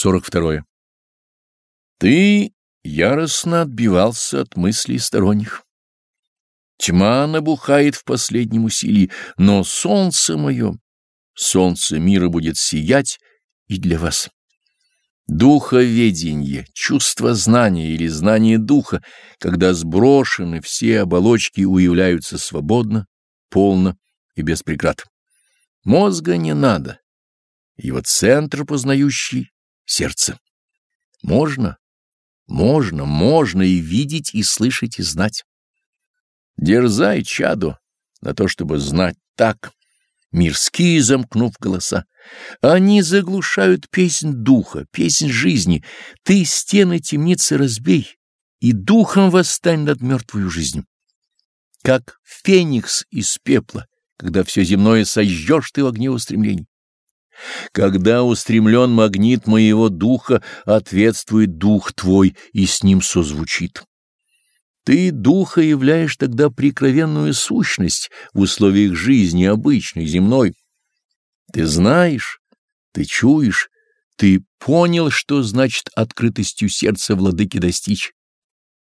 42. Ты яростно отбивался от мыслей сторонних. Тьма набухает в последнем усилии, но солнце мое, солнце мира будет сиять и для вас. Духоведение, чувство знания или знание духа, когда сброшены все оболочки, уявляются свободно, полно и без преград. Мозга не надо. Его центр познающий — сердце. Можно, можно, можно и видеть, и слышать, и знать. Дерзай, чаду, на то, чтобы знать так, мирские замкнув голоса. Они заглушают песнь духа, песнь жизни. Ты стены темницы разбей и духом восстань над мертвую жизнью. Как феникс из пепла, когда все земное сожжешь ты в огне устремлений. Когда устремлен магнит моего духа, ответствует дух твой и с ним созвучит. Ты духа являешь тогда прикровенную сущность в условиях жизни обычной, земной. Ты знаешь, ты чуешь, ты понял, что значит открытостью сердца владыки достичь,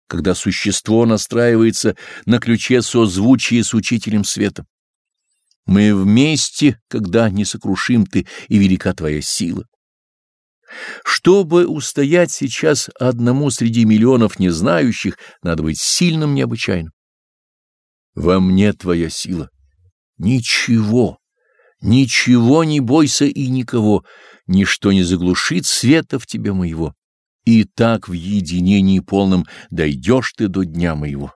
когда существо настраивается на ключе созвучия с учителем света. Мы вместе, когда несокрушим ты и велика твоя сила. Чтобы устоять сейчас одному среди миллионов незнающих, надо быть сильным необычайно. Во мне твоя сила. Ничего, ничего не бойся и никого, ничто не заглушит света в тебе моего. И так в единении полном дойдешь ты до дня моего.